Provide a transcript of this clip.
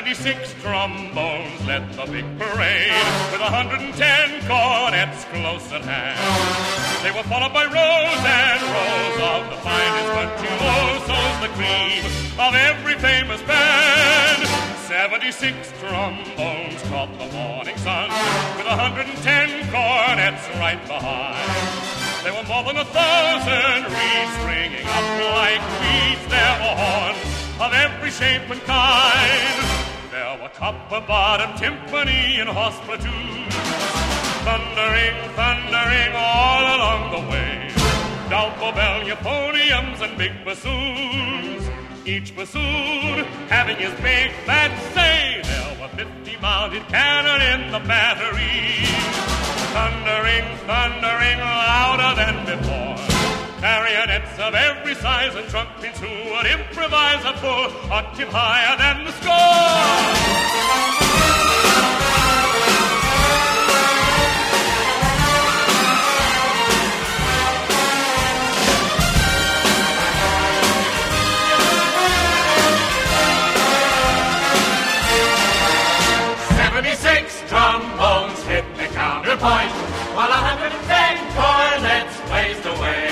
76 trombones led the big parade with 110 cornets close at hand. They were followed by rows and rows of the finest virtuosos, the cream of every famous band. 76 trombones caught the morning sun with 110 cornets right behind. There were more than a thousand reeds springing up like weeds. There were horns of every shape and kind. There were copper bottom timpani and horse platoons, thundering, thundering all along the way. Double bell euphoniums and big bassoons, each bassoon having his big fat say. There were fifty mounted cannon in the battery, thundering, thundering louder than before. Clarinets of every size and trumpets who would improvise a pull octave higher than the score. trombones hit the counterpoint, while 110 cornets blazed away.